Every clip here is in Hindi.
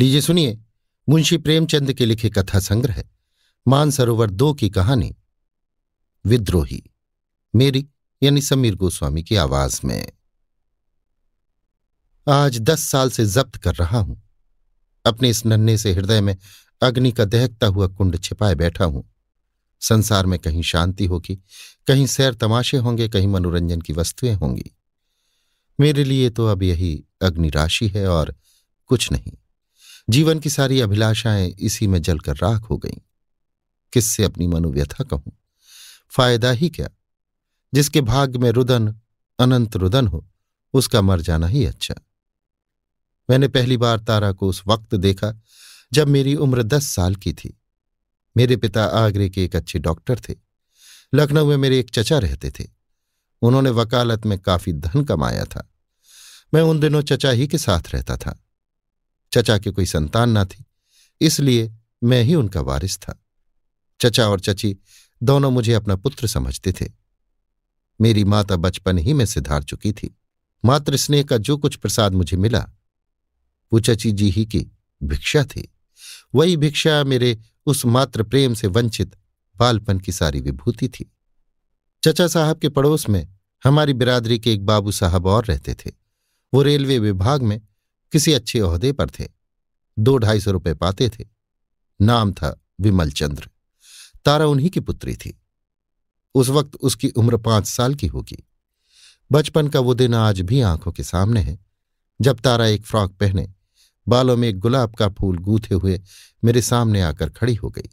लीजिए सुनिए, मुंशी प्रेमचंद के लिखे कथा संग्रह, मानसरोवर दो की कहानी। विद्रोही, मेरी यानी समीर गोस्वामी की आवाज़ में। आज दस साल से जब्त कर रहा हूँ। अपने इस नन्हे से हृदय में अग्नि का दहकता हुआ कुंड छिपाए बैठा हूँ। संसार में कहीं शांति होगी, कहीं सैर तमाशे होंगे, कहीं मनोरंजन की वस्तुएँ होंगी। मेरे लिए तो अब यही अग्नि राशि है और कुछ नहीं। जीवन की सारी अभिलाषाएँ इसी में जलकर राख हो गईं। किससे अपनी मनोव्यथा कहूँ? फ़ायदा ही क्या? जिसके भाग्य में रुदन अनंत रुदन हो, उसका मर जाना ही अच्छा। मैंने पहली बार तारा को उस वक्त देखा, जब मेरी उम्र दस साल की थी। मेरे पिता आगरे के एक अच्छे डॉक्टर थे। लखनऊ में मेरे एक चचा रहते थे। उन्होंने वकालत में काफ़ी धन कमाया था। मैं उन दिनों चचा ही के साथ रहता था। चचा की कोई संतान ना थी, इसलिए मैं ही उनका वारिस था। चचा और चची दोनों मुझे अपना पुत्र समझते थे। मेरी माता बचपन ही में सिधार चुकी थी। मातृ स्नेह का जो कुछ प्रसाद मुझे मिला, वो चची जी ही की भिक्षा थी। वही भिक्षा मेरे उस मात्र प्रेम से वंचित बालपन की सारी विभूति थी। चचा साहब के पड़ोस में हमारी बिरादरी के एक बाबू साहब और रहते थे। वो रेलवे विभाग में किसी अच्छे ओहदे पर थे। दो ढाई सौ रुपये पाते थे। नाम था विमल चंद्र तारा उन्हीं की पुत्री थी। उस वक्त उसकी उम्र पाँच साल की होगी। बचपन का वो दिन आज भी आँखों के सामने है। जब तारा एक फ्रॉक पहने, बालों में एक गुलाब का फूल गूथे हुए मेरे सामने आकर खड़ी हो गई।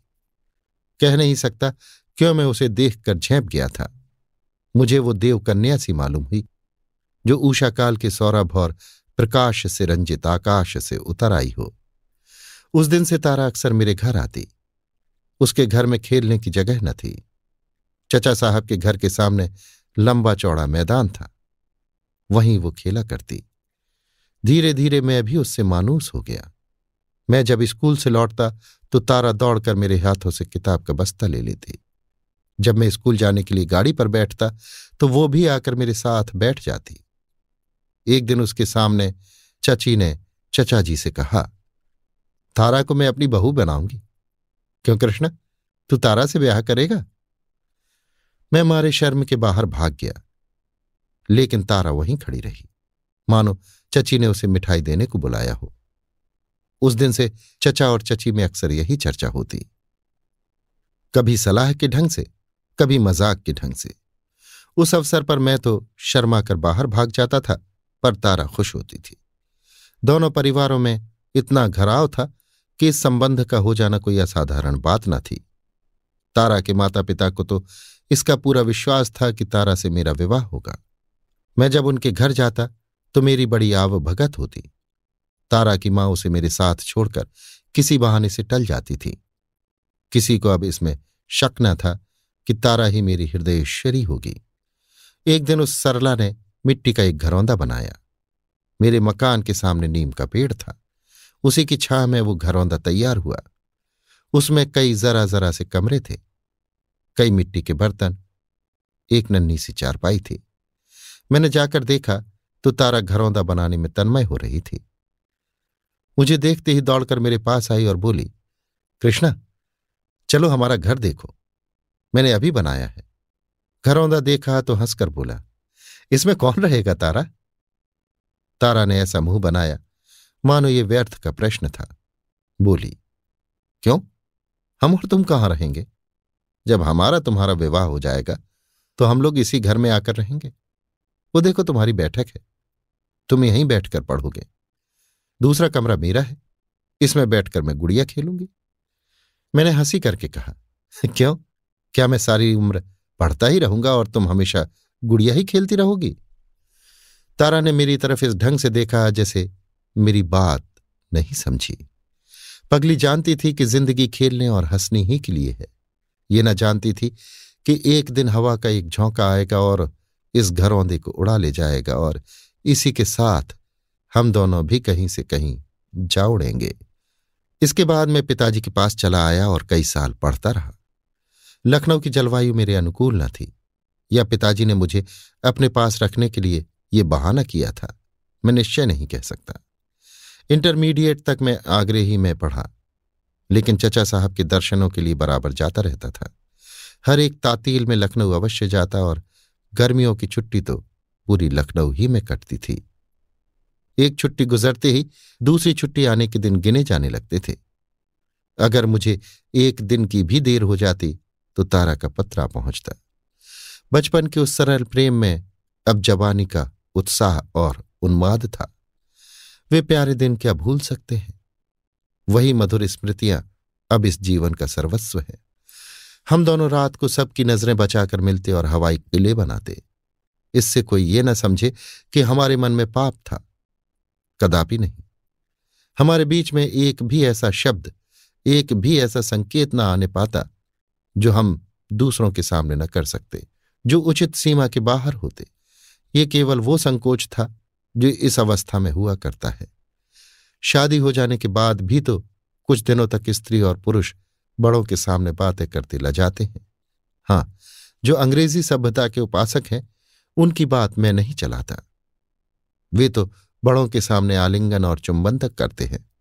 कह नहीं सकता क्यों मैं उसे देखकर झेप गया था। मुझे वो देव कन्या सी मालूम हुई, जो ऊषा काल के सौरभ और प्रकाश से रंजित आकाश से उतर आई हो। उस दिन से तारा अक्सर मेरे घर आती। उसके घर में खेलने की जगह न थी। चचा साहब के घर के सामने लंबा चौड़ा मैदान था। वहीं वो खेला करती। धीरे धीरे मैं भी उससे मानूस हो गया। मैं जब स्कूल से लौटता तो तारा दौड़कर मेरे हाथों से किताब का बस्ता ले लेती। जब मैं स्कूल जाने के लिए गाड़ी पर बैठता तो वो भी आकर मेरे साथ बैठ जाती। एक दिन उसके सामने चची ने चचा जी से कहा, तारा को मैं अपनी बहू बनाऊँगी। क्यों कृष्ण? तू तारा से ब्याह करेगा? मैं मारे शर्म के बाहर भाग गया, लेकिन तारा वहीं खड़ी रही। मानो चची ने उसे मिठाई देने को बुलाया हो। उस दिन से चचा और चची में अक्सर यही चर्चा होती। कभी सलाह के ढंग से, कभी मज़ाक के ढंग से। उस अवसर पर मैं तो शर्मा कर बाहर भाग जाता था। पर तारा खुश होती थी। दोनों परिवारों में इतना घराव था कि इस संबंध का हो जाना कोई असाधारण बात न थी। तारा के माता पिता को तो इसका पूरा विश्वास था कि तारा से मेरा विवाह होगा। मैं जब उनके घर जाता तो मेरी बड़ी आव भगत होती। तारा की माँ उसे मेरे साथ छोड़कर किसी बहाने से टल जाती थी। किसी को अब इसमें शक न था कि तारा ही मेरी हृदयश्वरी होगी। एक दिन उस सरला ने मिट्टी का एक घरौंदा बनाया। मेरे मकान के सामने नीम का पेड़ था। उसी की छाह में वो घरौंदा तैयार हुआ। उसमें कई जरा जरा से कमरे थे। कई मिट्टी के बर्तन, एक नन्ही सी चारपाई थी। मैंने जाकर देखा तो तारा घरौंदा बनाने में तन्मय हो रही थी। मुझे देखते ही दौड़कर मेरे पास आई और बोली, कृष्णा, चलो हमारा घर देखो। मैंने अभी बनाया है। घरौंदा देखा तो हंसकर बोला इसमें कौन रहेगा तारा? तारा ने ऐसा मुँह बनाया। मानो ये व्यर्थ का प्रश्न था। बोली, क्यों? हम और तुम कहाँ रहेंगे? जब हमारा तुम्हारा विवाह हो जाएगा तो हम लोग इसी घर में आकर रहेंगे। वो देखो तुम्हारी बैठक है। तुम यहीं बैठकर पढ़ोगे। दूसरा कमरा मेरा है। इसमें बैठकर मैं गुड़िया खेलूँगी। मैंने हँसी करके कहा, क्यों? क्या मैं सारी उम्र पढ़ता ही रहूँगा और तुम हमेशा गुड़िया ही खेलती रहोगी। तारा ने मेरी तरफ़ इस ढंग से देखा जैसे मेरी बात नहीं समझी। पगली जानती थी कि ज़िंदगी खेलने और हंसने ही के लिए है। ये न जानती थी कि एक दिन हवा का एक झोंका आएगा और इस घरौंदे को उड़ा ले जाएगा और इसी के साथ हम दोनों भी कहीं से कहीं जा उड़ेंगे। इसके बाद मैं पिताजी के पास चला आया और कई साल पढ़ता रहा। लखनऊ की जलवायु मेरे अनुकूल न थी। या पिताजी ने मुझे अपने पास रखने के लिए ये बहाना किया था। मैं निश्चय नहीं कह सकता। इंटरमीडिएट तक मैं आगरे ही में पढ़ा, लेकिन चचा साहब के दर्शनों के लिए बराबर जाता रहता था। हर एक तातील में लखनऊ अवश्य जाता और गर्मियों की छुट्टी तो पूरी लखनऊ ही में कटती थी। एक छुट्टी गुजरते ही दूसरी छुट्टी आने के दिन गिने जाने लगते थे। अगर मुझे एक दिन की भी देर हो जाती तो तारा का पत्रा पहुँचता। बचपन के उस सरल प्रेम में अब जवानी का उत्साह और उन्माद था। वे प्यारे दिन क्या भूल सकते हैं? वही मधुर स्मृतियाँ अब इस जीवन का सर्वस्व है। हम दोनों रात को सबकी नज़रें बचाकर मिलते और हवाई किले बनाते। इससे कोई ये न समझे कि हमारे मन में पाप था। कदापि नहीं। हमारे बीच में एक भी ऐसा शब्द, एक भी ऐसा संकेत न आने पाता जो हम दूसरों के सामने न कर सकते। जो उचित सीमा के बाहर होते। ये केवल वो संकोच था, जो इस अवस्था में हुआ करता है। शादी हो जाने के बाद भी तो कुछ दिनों तक स्त्री और पुरुष बड़ों के सामने बातें करते लजाते हैं। हाँ जो अंग्रेज़ी सभ्यता के उपासक हैं, उनकी बात मैं नहीं चलाता। वे तो बड़ों के सामने आलिंगन और चुंबन तक करते हैं।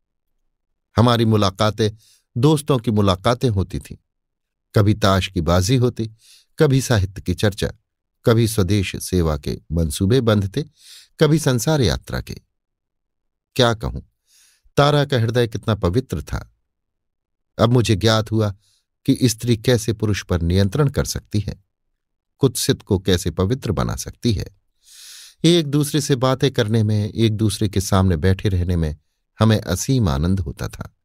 हमारी मुलाकातें दोस्तों की मुलाकातें होती थीं। कभी ताश की बाजी होती कभी साहित्य की चर्चा, कभी स्वदेश सेवा के मंसूबे बंधते, कभी संसार यात्रा के। क्या कहूँ, तारा का हृदय कितना पवित्र था। अब मुझे ज्ञात हुआ कि स्त्री कैसे पुरुष पर नियंत्रण कर सकती है कुत्सित को कैसे पवित्र बना सकती है। एक दूसरे से बातें करने में, एक दूसरे के सामने बैठे रहने में हमें असीम आनंद होता था।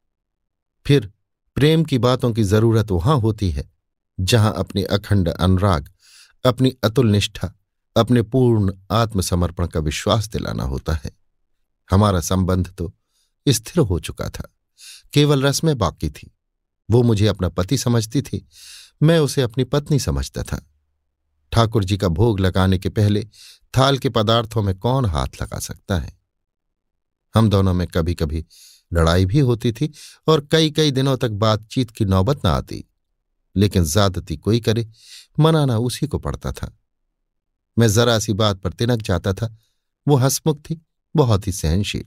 फिर प्रेम की बातों की ज़रूरत वहाँ होती है जहाँ अपनी अखंड अनुराग, अपनी अतुल निष्ठा, अपने पूर्ण आत्मसमर्पण का विश्वास दिलाना होता है। हमारा संबंध तो स्थिर हो चुका था। केवल रस्में बाकी थी। वो मुझे अपना पति समझती थी। मैं उसे अपनी पत्नी समझता था। ठाकुर जी का भोग लगाने के पहले थाल के पदार्थों में कौन हाथ लगा सकता है? हम दोनों में कभी कभी लड़ाई भी होती थी और कई कई दिनों तक बातचीत की नौबत न आती। लेकिन ज्यादती कोई करे, मनाना उसी को पड़ता था। मैं जरा सी बात पर तिनक जाता था। वो हंसमुख थी, बहुत ही सहनशील,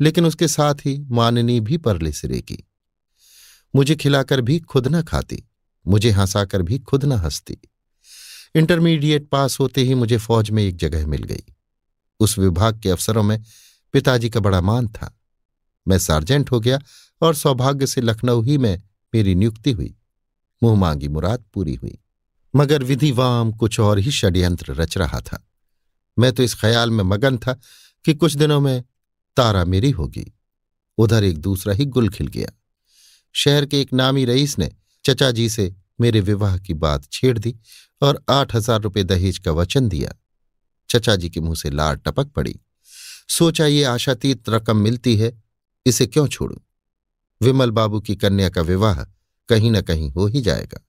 लेकिन उसके साथ ही माननी भी परले सिरे की। मुझे खिलाकर भी खुद न खाती, मुझे हंसाकर भी खुद न हंसती। इंटरमीडिएट पास होते ही मुझे फौज में एक जगह मिल गई। उस विभाग के अफसरों में पिताजी का बड़ा मान था। मैं सार्जेंट हो गया और सौभाग्य से लखनऊ ही में मेरी नियुक्ति हुई। मुँह मांगी मुराद पूरी हुई। मगर विधिवाम कुछ और ही षड्यंत्र रच रहा था। मैं तो इस ख्याल में मगन था कि कुछ दिनों में तारा मेरी होगी। उधर एक दूसरा ही गुल खिल गया। शहर के एक नामी रईस ने चचा जी से मेरे विवाह की बात छेड़ दी और आठ हज़ार रुपये दहेज का वचन दिया। चचा जी के मुँह से लार टपक पड़ी। सोचा ये आशातीत रकम मिलती है, इसे क्यों छोड़ू? विमल बाबू की कन्या का विवाह कहीं ना कहीं हो ही जाएगा।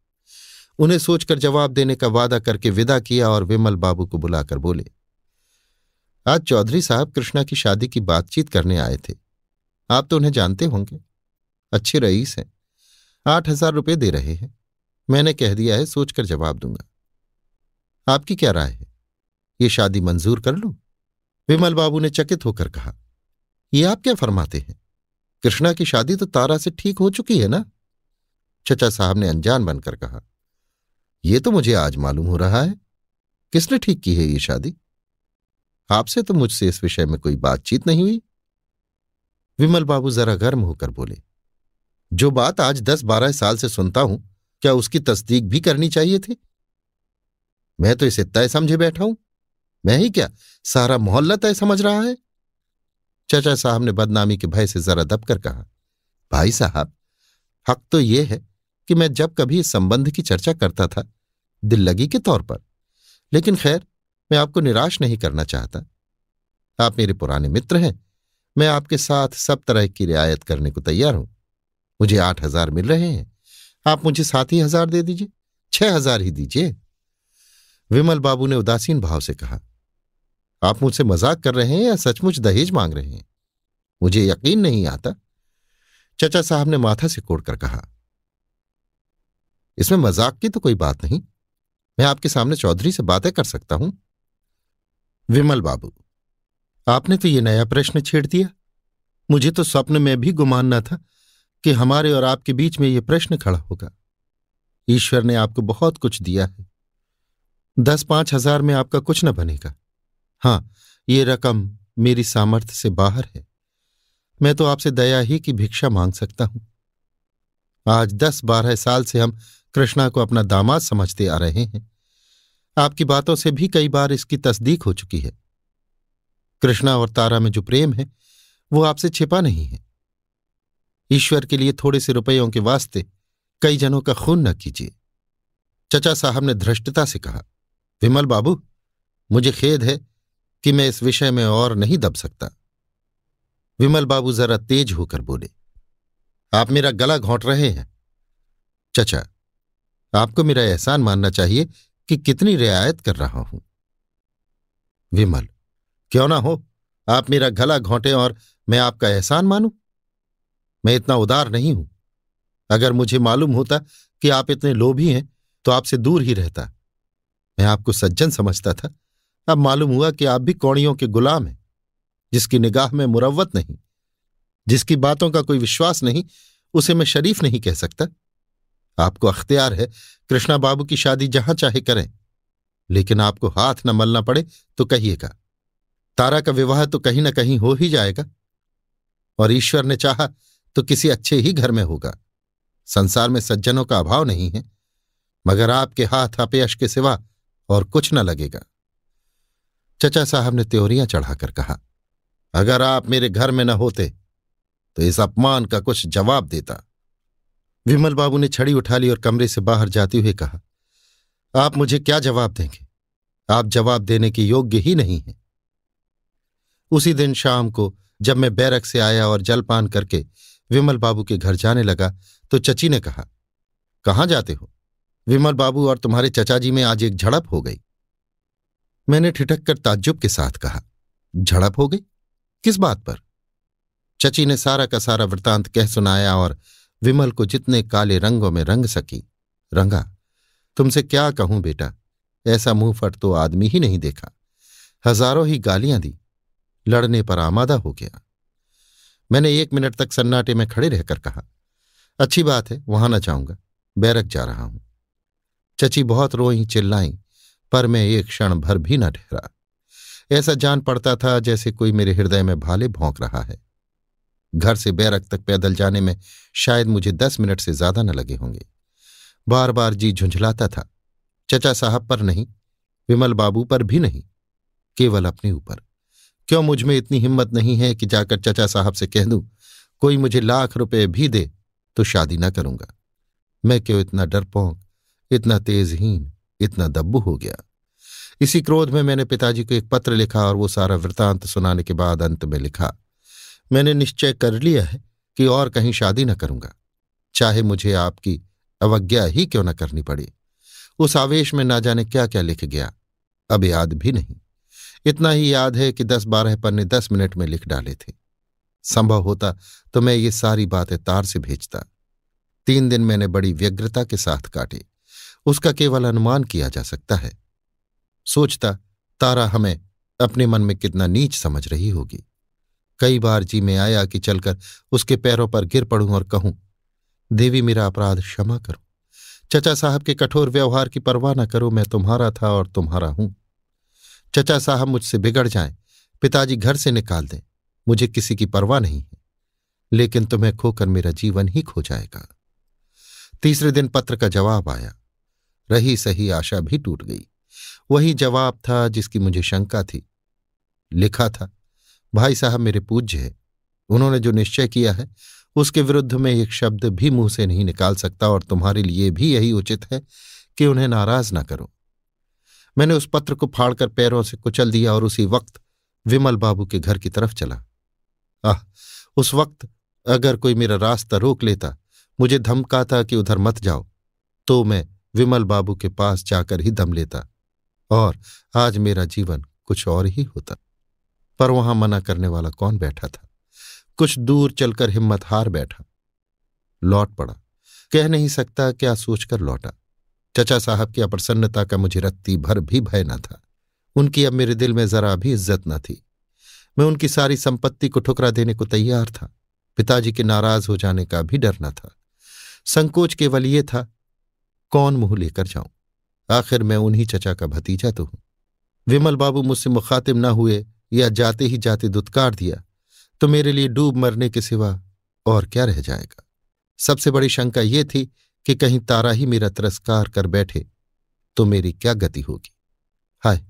उन्हें सोचकर जवाब देने का वादा करके विदा किया और विमल बाबू को बुलाकर बोले, आज चौधरी साहब कृष्णा की शादी की बातचीत करने आए थे। आप तो उन्हें जानते होंगे। अच्छे रईस हैं। आठ हज़ार रुपये दे रहे हैं। मैंने कह दिया है, सोचकर जवाब दूँगा। आपकी क्या राय है? ये शादी मंजूर कर लूँ? विमल बाबू ने चकित होकर कहा, ये आप क्या फरमाते हैं? कृष्णा की शादी तो तारा से ठीक हो चुकी है ना? चचा साहब ने अनजान बनकर कहा यह तो मुझे आज मालूम हो रहा है। किसने ठीक की है ये शादी? आपसे तो मुझसे इस विषय में कोई बातचीत नहीं हुई। विमल बाबू जरा गर्म होकर बोले, जो बात आज दस बारह साल से सुनता हूँ, क्या उसकी तस्दीक भी करनी चाहिए थी? मैं तो इसे तय समझे बैठा हूँ। मैं ही क्या सारा मोहल्ला तय समझ रहा है? चचा साहब ने बदनामी के भय से जरा दबकर कहा, भाई साहब, हक तो यह है कि मैं जब कभी इस संबंध की चर्चा करता था, दिल लगी के तौर पर। लेकिन खैर, मैं आपको निराश नहीं करना चाहता। आप मेरे पुराने मित्र हैं। मैं आपके साथ सब तरह की रियायत करने को तैयार हूँ। मुझे आठ हज़ार मिल रहे हैं। आप मुझे सात ही हज़ार दे दीजिए, छह हज़ार ही दीजिए। विमल बाबू ने उदासीन भाव से कहा, आप मुझसे मज़ाक कर रहे हैं या सचमुच दहेज मांग रहे हैं? मुझे यकीन नहीं आता। चचा साहब ने माथा से कोड़कर कहा इसमें मज़ाक की तो कोई बात नहीं। मैं आपके सामने चौधरी से बातें कर सकता हूँ। विमल बाबू, आपने तो ये नया प्रश्न छेड़ दिया। मुझे तो स्वप्न में भी गुमान न था कि हमारे और आपके बीच में ये प्रश्न खड़ा होगा। ईश्वर ने आपको बहुत कुछ दिया है। दस पाँच हज़ार में आपका कुछ न बनेगा। हाँ, ये रकम मेरी सामर्थ्य से बाहर है। मैं तो आपसे दया ही की भिक्षा मांग सकता हूँ। आज दस बारह साल से हम कृष्णा को अपना दामाद समझते आ रहे हैं। आपकी बातों से भी कई बार इसकी तस्दीक हो चुकी है। कृष्णा और तारा में जो प्रेम है, वो आपसे छिपा नहीं है। ईश्वर के लिए थोड़े से रुपयों के वास्ते कई जनों का खून न कीजिए। चचा साहब ने धृष्टता से कहा, विमल बाबू, मुझे खेद है कि मैं इस विषय में और नहीं दब सकता। विमल बाबू जरा तेज होकर बोले, आप मेरा गला घोंट रहे हैं। चचा आपको मेरा एहसान मानना चाहिए कि कितनी रियायत कर रहा हूँ। विमल, क्यों ना हो? आप मेरा गला घोंटे और मैं आपका एहसान मानूं। मैं इतना उदार नहीं हूँ। अगर मुझे मालूम होता कि आप इतने लोभी हैं तो आपसे दूर ही रहता। मैं आपको सज्जन समझता था। अब मालूम हुआ कि आप भी कौड़ियों के गुलाम हैं, जिसकी निगाह में मुरवत नहीं, जिसकी बातों का कोई विश्वास नहीं, उसे मैं शरीफ नहीं कह सकता। आपको अख्तियार है, कृष्णा बाबू की शादी जहाँ चाहे करें। लेकिन आपको हाथ न मलना पड़े तो कहिएगा तारा का विवाह तो कहीं ना कहीं हो ही जाएगा। और ईश्वर ने चाहा तो किसी अच्छे ही घर में होगा। संसार में सज्जनों का अभाव नहीं है, मगर आपके हाथ अपयश के सिवा और कुछ न लगेगा। चचा साहब ने त्योरियाँ चढ़ाकर कहा, अगर आप मेरे घर में न होते तो इस अपमान का कुछ जवाब देता। विमल बाबू ने छड़ी उठा ली और कमरे से बाहर जाते हुए कहा, आप मुझे क्या जवाब देंगे? आप जवाब देने के योग्य ही नहीं हैं. उसी दिन शाम को जब मैं बैरक से आया और जलपान करके विमल बाबू के घर जाने लगा तो चची ने कहा, कहाँ जाते हो? विमल बाबू और तुम्हारे चचा जी में आज एक झड़प हो गई। मैंने ठिठक कर ताज्जुब के साथ कहा, झड़प हो गई? किस बात पर? चची ने सारा का सारा वृतांत कह सुनाया और विमल को जितने काले रंगों में रंग सकी। रंगा, तुमसे क्या कहूँ बेटा? ऐसा मुँह फट तो आदमी ही नहीं देखा। हज़ारों ही गालियाँ दी। लड़ने पर आमादा हो गया। मैंने एक मिनट तक सन्नाटे में खड़े रहकर कहा, अच्छी बात है, वहाँ न जाऊँगा। बैरक जा रहा हूँ चची बहुत रोई, चिल्लाई, पर मैं एक क्षण भर भी न ठहरा। ऐसा जान पड़ता था जैसे कोई मेरे हृदय में भाले भोंक रहा है। घर से बैरक तक पैदल जाने में शायद मुझे दस मिनट से ज़्यादा न लगे होंगे। बार बार जी झुंझलाता था। चचा साहब पर नहीं, विमल बाबू पर भी नहीं, केवल अपने ऊपर। क्यों मुझमें इतनी हिम्मत नहीं है कि जाकर चचा साहब से कह दूँ, कोई मुझे लाख रुपए भी दे तो शादी न करूँगा। मैं क्यों इतना डरपोंक इतना तेजहीन, इतना दब्बू हो गया? इसी क्रोध में मैंने पिताजी को एक पत्र लिखा और वो सारा वृतांत सुनाने के बाद अंत में लिखा मैंने निश्चय कर लिया है कि और कहीं शादी न करूँगा। चाहे मुझे आपकी अवज्ञा ही क्यों न करनी पड़े। उस आवेश में ना जाने क्या क्या लिख गया। अब याद भी नहीं। इतना ही याद है कि दस बारह पन्ने दस मिनट में लिख डाले थे। संभव होता तो मैं ये सारी बातें तार से भेजता। तीन दिन मैंने बड़ी व्यग्रता के साथ काटे। उसका केवल अनुमान किया जा सकता है। सोचता, तारा हमें अपने मन में कितना नीच समझ रही होगी। कई बार जी में आया कि चलकर उसके पैरों पर गिर पड़ूं और कहूँ, देवी मेरा अपराध क्षमा करो। चचा साहब के कठोर व्यवहार की परवाह न करो, मैं तुम्हारा था और तुम्हारा हूँ। चचा साहब मुझसे बिगड़ जाएँ, पिताजी घर से निकाल दें, मुझे किसी की परवाह नहीं है, लेकिन तुम्हें खोकर मेरा जीवन ही खो जाएगा। तीसरे दिन पत्र का जवाब आया। रही सही आशा भी टूट गई। वही जवाब था जिसकी मुझे शंका थी। लिखा था भाई साहब मेरे पूज्य है। उन्होंने जो निश्चय किया है, उसके विरुद्ध में एक शब्द भी मुँह से नहीं निकाल सकता और तुम्हारे लिए भी यही उचित है कि उन्हें नाराज़ ना करो। मैंने उस पत्र को फाड़कर पैरों से कुचल दिया और उसी वक्त विमल बाबू के घर की तरफ़ चला। आह, उस वक्त अगर कोई मेरा रास्ता रोक लेता, मुझे धमकाता कि उधर मत जाओ तो मैं विमल बाबू के पास जाकर ही दम लेता और आज मेरा जीवन कुछ और ही होता। पर वहाँ मना करने वाला कौन बैठा था? कुछ दूर चलकर हिम्मत हार बैठा। लौट पड़ा। कह नहीं सकता क्या सोचकर लौटा। चचा साहब की अप्रसन्नता का मुझे रत्ती भर भी भय न था। उनकी अब मेरे दिल में जरा भी इज़्ज़त न थी। मैं उनकी सारी संपत्ति को ठुकरा देने को तैयार था। पिताजी के नाराज़ हो जाने का भी डर न था। संकोच केवल ये था, कौन मुँह लेकर जाऊँ? आखिर मैं उन्हीं चचा का भतीजा तो हूँ। विमल बाबू मुझसे मुखातिब न हुए या जाते ही जाते दुत्कार दिया तो मेरे लिए डूब मरने के सिवा और क्या रह जाएगा? सबसे बड़ी शंका ये थी कि कहीं तारा ही मेरा तिरस्कार कर बैठे तो मेरी क्या गति होगी? हाय,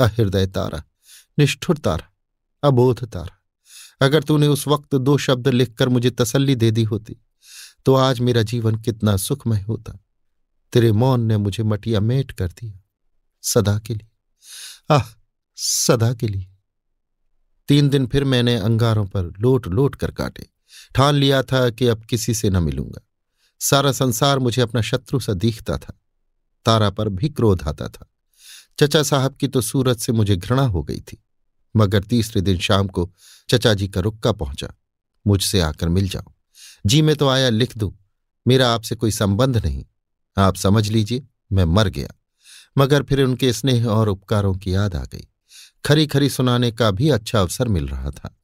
अहृदय तारा, निष्ठुर तारा, अबोध तारा। अगर तूने उस वक्त दो शब्द लिखकर मुझे तसल्ली दे दी होती तो आज मेरा जीवन कितना सुखमय होता। तेरे मौन ने मुझे मटिया मेट कर दिया, सदा के लिए। आह, सदा के लिए। तीन दिन फिर मैंने अंगारों पर लोट लोट कर काटे। ठान लिया था कि अब किसी से न मिलूँगा। सारा संसार मुझे अपना शत्रु सा दिखता था। तारा पर भी क्रोध आता था। चचा साहब की तो सूरत से मुझे घृणा हो गई थी। मगर तीसरे दिन शाम को चचा जी का रुक्का पहुँचा। मुझसे आकर मिल जाओ। जी मैं तो आया लिख दूँ। मेरा आपसे कोई संबंध नहीं। आप समझ लीजिए, मैं मर गया। मगर फिर उनके स्नेह और उपकारों की याद आ गई। खरी खरी सुनाने का भी अच्छा अवसर मिल रहा था।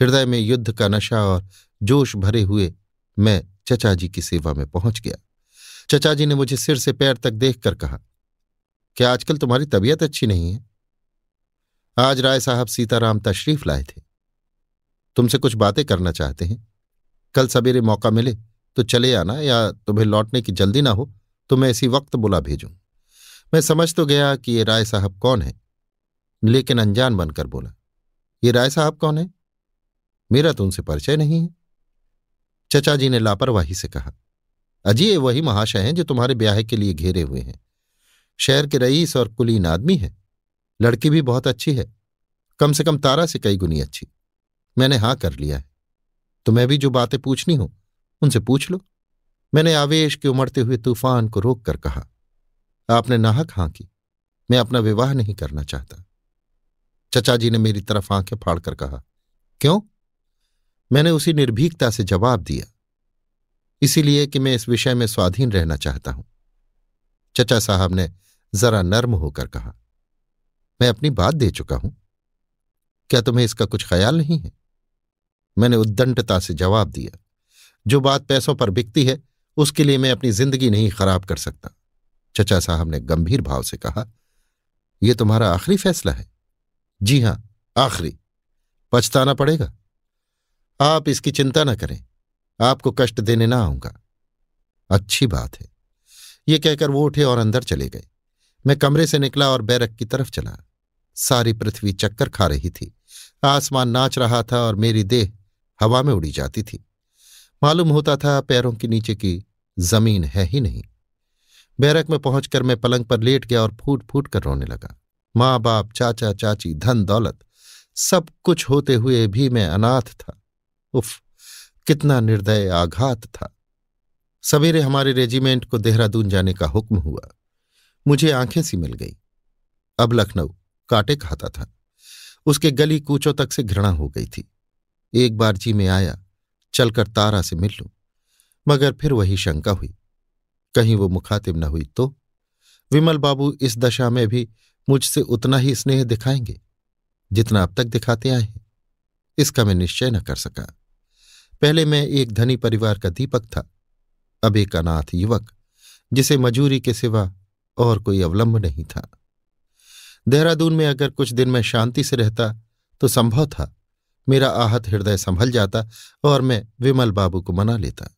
हृदय में युद्ध का नशा और जोश भरे हुए मैं चचा जी की सेवा में पहुँच गया। चचा जी ने मुझे सिर से पैर तक देखकर कहा, क्या आजकल तुम्हारी तबीयत अच्छी नहीं है? आज राय साहब सीताराम तशरीफ़ लाए थे। तुमसे कुछ बातें करना चाहते हैं। कल सवेरे मौका मिले तो चले आना या तुम्हें लौटने की जल्दी ना हो तो मैं इसी वक्त बुला भेजूं। मैं समझ तो गया कि ये राय साहब कौन है। लेकिन अनजान बनकर बोला, ये राय साहब कौन है? मेरा तो उनसे परिचय नहीं है। चचा जी ने लापरवाही से कहा, अजी, ये वही महाशय हैं जो तुम्हारे ब्याह के लिए घेरे हुए हैं। शहर के रईस और कुलीन आदमी है। लड़की भी बहुत अच्छी है। कम से कम तारा से कई गुनी अच्छी। मैंने हाँ कर लिया है। तुम्हें भी जो बातें पूछनी हो, उनसे पूछ लो। मैंने आवेश के उमड़ते हुए तूफ़ान को रोक कर कहा, आपने नाहक हाँ की। मैं अपना विवाह नहीं करना चाहता। चचा जी ने मेरी तरफ़ आँखें फाड़कर कहा, क्यों? मैंने उसी निर्भीकता से जवाब दिया। इसीलिए कि मैं इस विषय में स्वाधीन रहना चाहता हूँ। चचा साहब ने जरा नर्म होकर कहा, मैं अपनी बात दे चुका हूँ। क्या तुम्हें इसका कुछ ख्याल नहीं है? मैंने उद्दंडता से जवाब दिया, जो बात पैसों पर बिकती है, उसके लिए मैं अपनी ज़िंदगी नहीं खराब कर सकता। चचा साहब ने गंभीर भाव से कहा यह तुम्हारा आखिरी फैसला है। जी हाँ, आखिरी। पछताना पड़ेगा। आप इसकी चिंता न करें। आपको कष्ट देने ना आऊँगा। अच्छी बात है। ये कहकर वो उठे और अंदर चले गए। मैं कमरे से निकला और बैरक की तरफ़ चला। सारी पृथ्वी चक्कर खा रही थी। आसमान नाच रहा था और मेरी देह हवा में उड़ी जाती थी। मालूम होता था पैरों के नीचे की ज़मीन है ही नहीं। बैरक में पहुंचकर मैं पलंग पर लेट गया और फूट फूट कर रोने लगा। माँ बाप चाचा, चाची, धन, दौलत, सब कुछ होते हुए भी मैं अनाथ था। उफ, कितना निर्दय आघात था। सवेरे हमारे रेजिमेंट को देहरादून जाने का हुक्म हुआ। मुझे आँखें सी मिल गई। अब लखनऊ, काटे खाता था। उसके गली कूचों तक से घृणा हो गई थी। एक बार जी में आया, चलकर तारा से मिल लूँ, मगर फिर वही शंका हुई। कहीं वो मुखातिब न हुई तो? विमल बाबू इस दशा में भी मुझसे उतना ही स्नेह दिखाएँगे, जितना अब तक दिखाते आए हैं। इसका मैं निश्चय न कर सका। पहले मैं एक धनी परिवार का दीपक था, अब एक अनाथ युवक, जिसे मजूरी के सिवा और कोई अवलंब नहीं था। देहरादून में अगर कुछ दिन मैं शांति से रहता तो संभव था मेरा आहत हृदय संभल जाता और मैं विमल बाबू को मना लेता।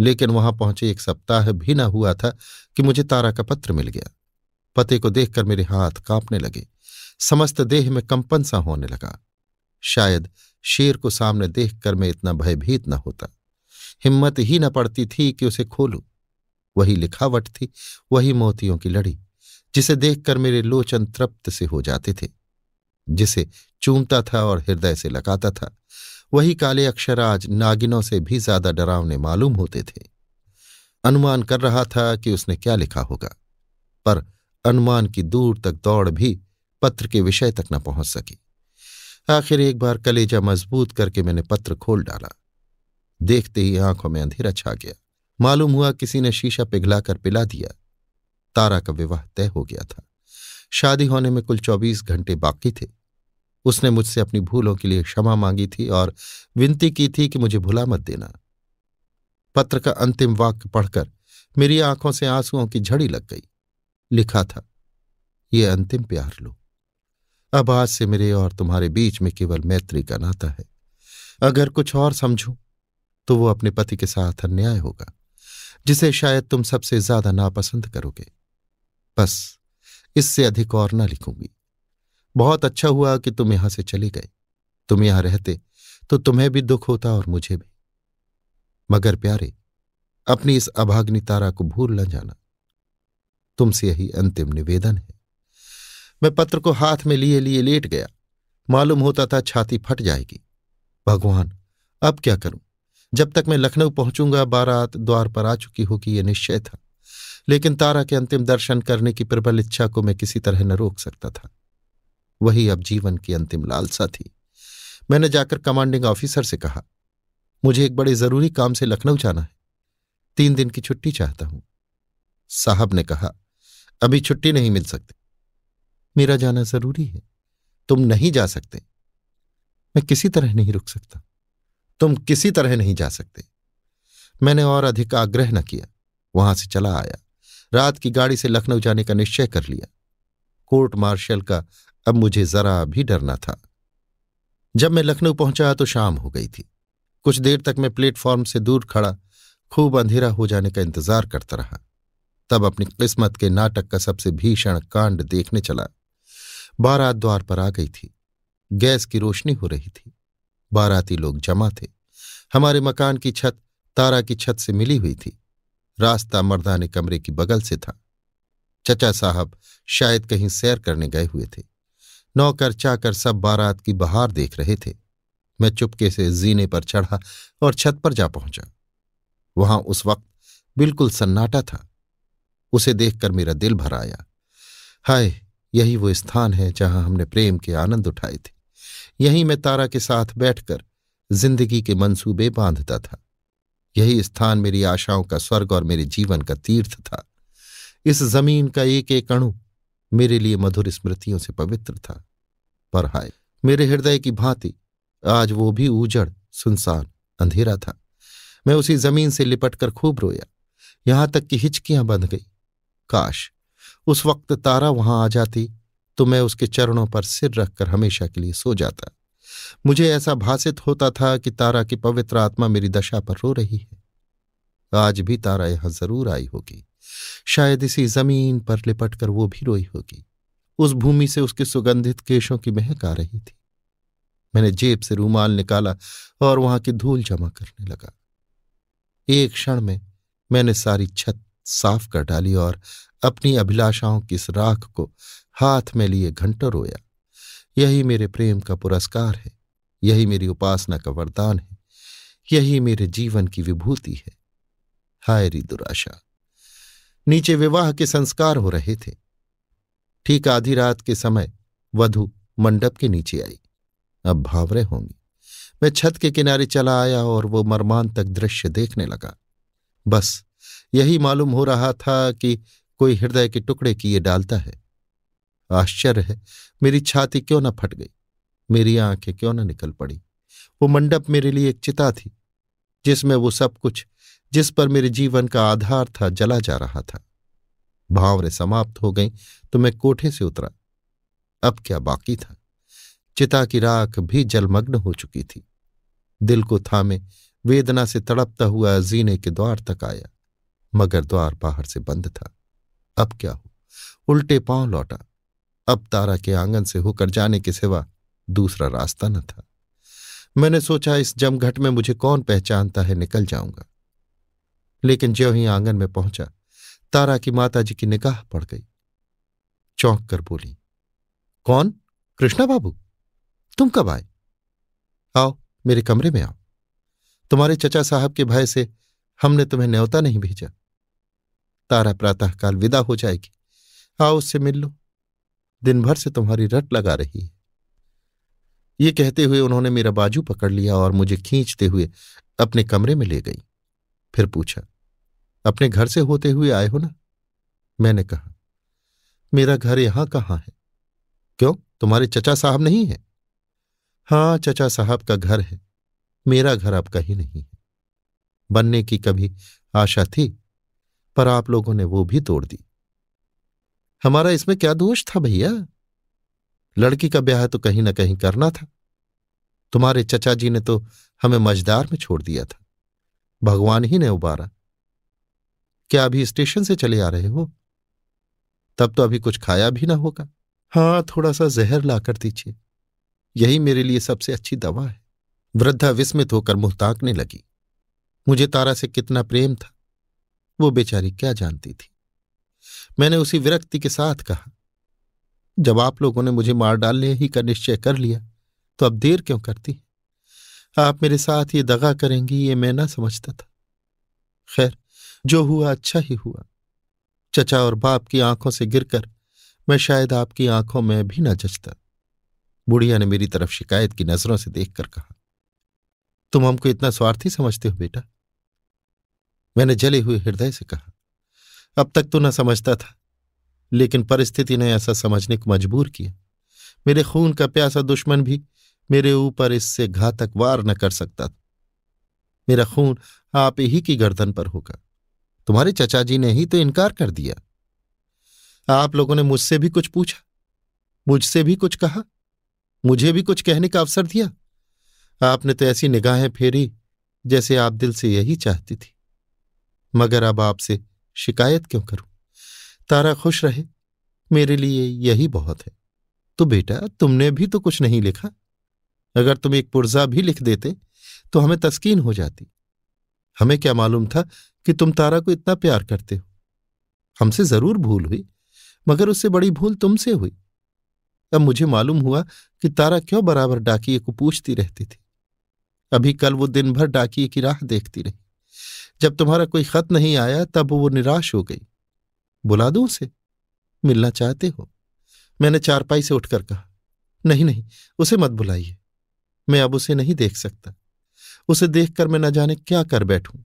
लेकिन वहाँ पहुँचे एक सप्ताह भी न हुआ था कि मुझे तारा का पत्र मिल गया। पते को देखकर मेरे हाथ कांपने लगे। समस्त देह में कंपन सा होने लगा। शायद शेर को सामने देखकर मैं इतना भयभीत न होता। हिम्मत ही न पड़ती थी कि उसे खोलूं। वही लिखावट थी, वही मोतियों की लड़ी, जिसे देखकर मेरे लोचन तृप्त से हो जाते थे। जिसे चूमता था और हृदय से लगाता था, वही काले अक्षर आज नागिनों से भी ज़्यादा डरावने मालूम होते थे। अनुमान कर रहा था कि उसने क्या लिखा होगा, पर अनुमान की दूर तक दौड़ भी पत्र के विषय तक न पहुँच सकी। आखिर एक बार कलेजा मज़बूत करके मैंने पत्र खोल डाला। देखते ही आँखों में अंधेरा छा गया। मालूम हुआ किसी ने शीशा पिघलाकर पिला दिया। तारा का विवाह तय हो गया था। शादी होने में कुल चौबीस घंटे बाकी थे। उसने मुझसे अपनी भूलों के लिए क्षमा मांगी थी और विनती की थी कि मुझे भुला मत देना। पत्र का अंतिम वाक्य पढ़कर मेरी आँखों से आंसुओं की झड़ी लग गई। लिखा था, ये अंतिम प्यार लो। अब आज से मेरे और तुम्हारे बीच में केवल मैत्री का नाता है। अगर कुछ और समझूं तो वो अपने पति के साथ अन्याय होगा, जिसे शायद तुम सबसे ज़्यादा नापसंद करोगे। बस, इससे अधिक और ना लिखूँगी। बहुत अच्छा हुआ कि तुम यहाँ से चले गए। तुम यहाँ रहते तो तुम्हें भी दुख होता और मुझे भी। मगर प्यारे, अपनी इस अभाग्नि तारा को भूल न जाना। तुमसे यही अंतिम निवेदन है। मैं पत्र को हाथ में लिए लिए लेट गया। मालूम होता था छाती फट जाएगी। भगवान, अब क्या करूँ? जब तक मैं लखनऊ पहुंचूँगा, बारात द्वार पर आ चुकी होगी यह निश्चय था। लेकिन तारा के अंतिम दर्शन करने की प्रबल इच्छा को मैं किसी तरह न रोक सकता था। वही अब जीवन की अंतिम लालसा थी। मैंने जाकर कमांडिंग ऑफिसर से कहा, मुझे एक बड़े ज़रूरी काम से लखनऊ जाना है। तीन दिन की छुट्टी चाहता हूँ। साहब ने कहा अभी छुट्टी नहीं मिल सकती। मेरा जाना ज़रूरी है। तुम नहीं जा सकते। मैं किसी तरह नहीं रुक सकता। तुम किसी तरह नहीं जा सकते। मैंने और अधिक आग्रह न किया। वहाँ से चला आया। रात की गाड़ी से लखनऊ जाने का निश्चय कर लिया। कोर्ट मार्शल का अब मुझे जरा भी डरना था। जब मैं लखनऊ पहुँचा तो शाम हो गई थी। कुछ देर तक मैं प्लेटफॉर्म से दूर खड़ा, खूब अंधेरा हो जाने का इंतज़ार करता रहा। तब अपनी किस्मत के नाटक का सबसे भीषण कांड देखने चला। बारात द्वार पर आ गई थी। गैस की रोशनी हो रही थी। बाराती लोग जमा थे। हमारे मकान की छत तारा की छत से मिली हुई थी। रास्ता मर्दाने कमरे की बगल से था। चचा साहब शायद कहीं सैर करने गए हुए थे। नौकर चाकर सब बारात की बहार देख रहे थे। मैं चुपके से जीने पर चढ़ा और छत पर जा पहुँचा। वहाँ उस वक्त बिल्कुल सन्नाटा था। उसे देखकर मेरा दिल भर आया। हाय, यही वो स्थान है जहाँ हमने प्रेम के आनंद उठाए थे। यहीं मैं तारा के साथ बैठकर ज़िंदगी के मंसूबे बांधता था। यही स्थान मेरी आशाओं का स्वर्ग और मेरे जीवन का तीर्थ था। इस ज़मीन का एक एक अणु मेरे लिए मधुर स्मृतियों से पवित्र था। पर हाय, मेरे हृदय की भांति आज वो भी उजड़ सुनसान, अंधेरा था। मैं उसी ज़मीन से लिपटकर खूब रोया। यहाँ तक कि हिचकियाँ बंध गई। काश, उस वक्त तारा वहाँ आ जाती तो मैं उसके चरणों पर सिर रखकर हमेशा के लिए सो जाता। मुझे ऐसा भाषित होता था कि तारा की पवित्र आत्मा मेरी दशा पर रो रही है। आज भी तारा यहाँ ज़रूर आई होगी। शायद इसी ज़मीन पर लिपटकर वो भी रोई होगी। उस भूमि से उसके सुगंधित केशों की महक आ रही थी। मैंने जेब से रूमाल निकाला और वहाँ की धूल जमा करने लगा। एक क्षण में मैंने सारी छत साफ़ कर डाली और अपनी अभिलाषाओं की इस राख को हाथ में लिए घंटों रोया। यही मेरे प्रेम का पुरस्कार है, यही मेरी उपासना का वरदान है, यही मेरे जीवन की विभूति है। हाय री दुराशा नीचे विवाह के संस्कार हो रहे थे। ठीक आधी रात के समय वधु मंडप के नीचे आई। अब भावरे होंगी। मैं छत के किनारे चला आया और वो मर्मांतक दृश्य देखने लगा। बस यही मालूम हो रहा था कि कोई हृदय के टुकड़े किए डालता है। आश्चर्य है, मेरी छाती क्यों न फट गई? मेरी आँखें क्यों न निकल पड़ी? वो मंडप मेरे लिए एक चिता थी, जिसमें वो सब कुछ, जिस पर मेरे जीवन का आधार था, जला जा रहा था। भावरें समाप्त हो गई तो मैं कोठे से उतरा। अब क्या बाकी था? चिता की राख भी जलमग्न हो चुकी थी। दिल को थामे, वेदना से तड़पता हुआ जीने के द्वार तक आया। मगर द्वार बाहर से बंद था। अब क्या हो उल्टे पाँव लौटा। अब तारा के आँगन से होकर जाने के सिवा दूसरा रास्ता न था। मैंने सोचा, इस जमघट में मुझे कौन पहचानता है, निकल जाऊँगा। लेकिन ज्यो ही आँगन में पहुँचा, तारा की माता जी की निगाह पड़ गई। चौंक कर बोली, कौन? कृष्णा बाबू? तुम कब आए? आओ, मेरे कमरे में आओ। तुम्हारे चचा साहब के भय से हमने तुम्हें न्योता नहीं भेजा। तारा प्रातःकाल विदा हो जाएगी। आओ उससे मिल लो। दिन भर से तुम्हारी रट लगा रही है। ये कहते हुए उन्होंने मेरा बाजू पकड़ लिया और मुझे खींचते हुए अपने कमरे में ले गई। फिर पूछा, अपने घर से होते हुए आए हो ना? मैंने कहा, मेरा घर यहाँ कहाँ है? क्यों? तुम्हारे चचा साहब नहीं है? हाँ चचा साहब का घर है। मेरा घर अब कहीं नहीं है। बनने की कभी आशा थी पर आप लोगों ने वो भी तोड़ दी। हमारा इसमें क्या दोष था भैया? लड़की का ब्याह तो कहीं ना कहीं करना था। तुम्हारे चचा जी ने तो हमें मझदार में छोड़ दिया था। भगवान ही ने उबारा। क्या अभी स्टेशन से चले आ रहे हो? तब तो अभी कुछ खाया भी ना होगा। हाँ थोड़ा सा जहर लाकर दीजिए। यही मेरे लिए सबसे अच्छी दवा है। वृद्धा विस्मित होकर मुँह ताकने लगी। मुझे तारा से कितना प्रेम था। वो बेचारी क्या जानती थी? मैंने उसी विरक्ति के साथ कहा, जब आप लोगों ने मुझे मार डालने ही का निश्चय कर लिया तो अब देर क्यों करती? आप मेरे साथ ये दगा करेंगी, ये मैं ना समझता था। खैर, जो हुआ अच्छा ही हुआ। चचा और बाप की आँखों से गिरकर मैं शायद आपकी आँखों में भी ना जचता। बुढ़िया ने मेरी तरफ़ शिकायत की नज़रों से देखकर कहा, तुम हमको इतना स्वार्थी समझते हो बेटा? मैंने जले हुए हृदय से कहा। अब तक तो न समझता था, लेकिन परिस्थिति ने ऐसा समझने को मजबूर किया। मेरे खून का प्यासा दुश्मन भी मेरे ऊपर इससे घातक वार न कर सकता था। मेरा खून आप ही की गर्दन पर होगा। तुम्हारे चचा जी ने ही तो इनकार कर दिया। आप लोगों ने मुझसे भी कुछ पूछा, मुझसे भी कुछ कहा, मुझे भी कुछ कहने का अवसर दिया। आपने तो ऐसी निगाहें फेरी जैसे आप दिल से यही चाहती थी। मगर अब आपसे शिकायत क्यों करूँ? तारा खुश रहे, मेरे लिए यही बहुत है। तो बेटा, तुमने भी तो कुछ नहीं लिखा। अगर तुम एक पुर्जा भी लिख देते तो हमें तस्कीन हो जाती। हमें क्या मालूम था कि तुम तारा को इतना प्यार करते हो? हमसे ज़रूर भूल हुई, मगर उससे बड़ी भूल तुमसे हुई। अब मुझे मालूम हुआ कि तारा क्यों बराबर डाकिए को पूछती रहती थी। अभी कल वो दिन भर डाकिए की राह देखती रही। जब तुम्हारा कोई खत नहीं आया, तब वो निराश हो गई। बुला दू उसे? मिलना चाहते हो? मैंने चारपाई से उठकर कहा, नहीं नहीं, उसे मत बुलाइए। मैं अब उसे नहीं देख सकता। उसे देखकर मैं न जाने क्या कर बैठूं?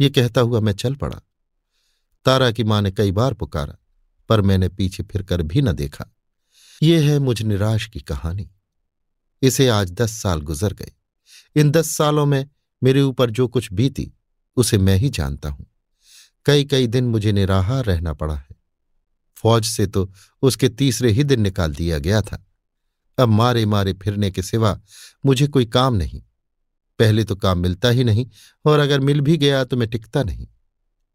ये कहता हुआ मैं चल पड़ा। तारा की माँ ने कई बार पुकारा, पर मैंने पीछे फिरकर भी न देखा। ये है मुझ निराश की कहानी। इसे आज दस साल गुजर गए। इन दस सालों में मेरे ऊपर जो कुछ बीती उसे मैं ही जानता हूँ। कई कई दिन मुझे निराहार रहना पड़ा है। फौज से तो उसके तीसरे ही दिन निकाल दिया गया था। अब मारे मारे फिरने के सिवा मुझे कोई काम नहीं। पहले तो काम मिलता ही नहीं और अगर मिल भी गया तो मैं टिकता नहीं।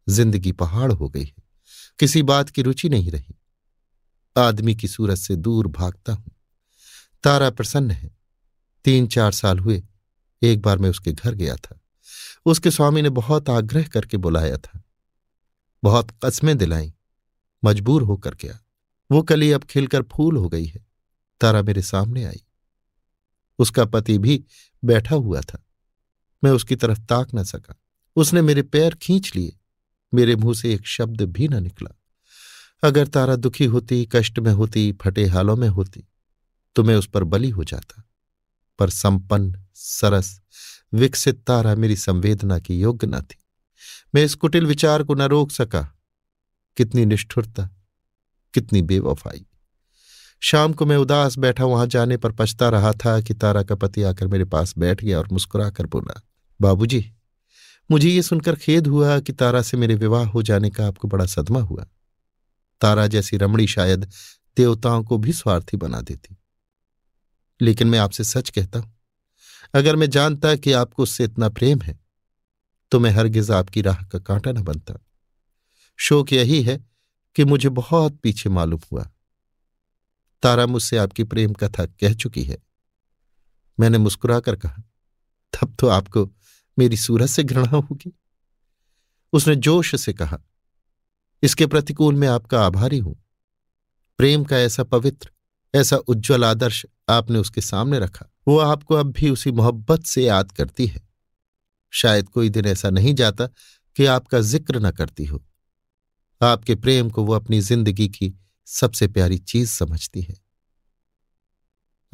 ज़िंदगी पहाड़ हो गई है। किसी बात की रुचि नहीं रही। आदमी की सूरत से दूर भागता हूँ। तारा प्रसन्न है। तीन चार साल हुए। एक बार मैं उसके घर गया था। उसके स्वामी ने बहुत आग्रह करके बुलाया था। बहुत कस्में दिलाई, मजबूर होकर गया वो कली अब खिलकर फूल हो गई है। तारा मेरे सामने आई। उसका पति भी बैठा हुआ था। मैं उसकी तरफ़ ताक न सका। उसने मेरे पैर खींच लिए। मेरे मुँह से एक शब्द भी न निकला। अगर तारा दुखी होती, कष्ट में होती, फटे हालों में होती तो मैं उस पर बली हो जाता। पर संपन्न सरस, विकसित तारा मेरी संवेदना की योग्य न थी। मैं इस कुटिल विचार को न रोक सका। कितनी निष्ठुरता, कितनी बेवफाई। शाम को मैं उदास बैठा वहाँ जाने पर पछता रहा था कि तारा का पति आकर मेरे पास बैठ गया और मुस्कुराकर बोला, बाबूजी, मुझे ये सुनकर खेद हुआ कि तारा से मेरे विवाह हो जाने का आपको बड़ा सदमा हुआ। तारा जैसी रमणी शायद देवताओं को भी स्वार्थी बना देती। लेकिन मैं आपसे सच कहता हूँ अगर मैं जानता कि आपको उससे इतना प्रेम है तो मैं हरगिज आपकी राह का कांटा न बनता। शोक यही है कि मुझे बहुत पीछे मालूम हुआ। तारा मुझसे आपकी प्रेम कथा कह चुकी है। मैंने मुस्कुराकर कहा, तब तो आपको मेरी सूरत से घृणा होगी। उसने जोश से कहा, इसके प्रतिकूल मैं आपका आभारी हूँ। प्रेम का ऐसा पवित्र, ऐसा उज्जवल आदर्श आपने उसके सामने रखा। वो आपको अब भी उसी मोहब्बत से याद करती है। शायद कोई दिन ऐसा नहीं जाता कि आपका ज़िक्र न करती हो। आपके प्रेम को वो अपनी ज़िंदगी की सबसे प्यारी चीज़ समझती है।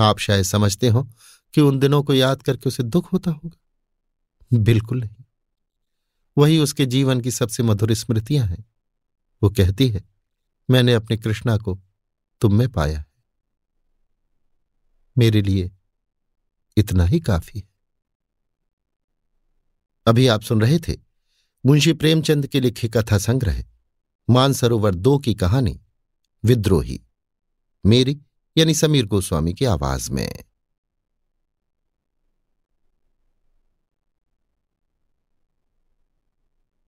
आप शायद समझते हो कि उन दिनों को याद करके उसे दुख होता होगा। बिल्कुल नहीं। वही उसके जीवन की सबसे मधुर स्मृतियाँ हैं। वो कहती है, मैंने अपने कृष्णा को तुम में पाया है। मेरे लिए इतना ही काफ़ी है। अभी आप सुन रहे थे मुंशी प्रेमचंद के लिखे कथा संग्रह, मानसरोवर दो की कहानी, विद्रोही, मेरी यानी समीर गोस्वामी की आवाज़ में।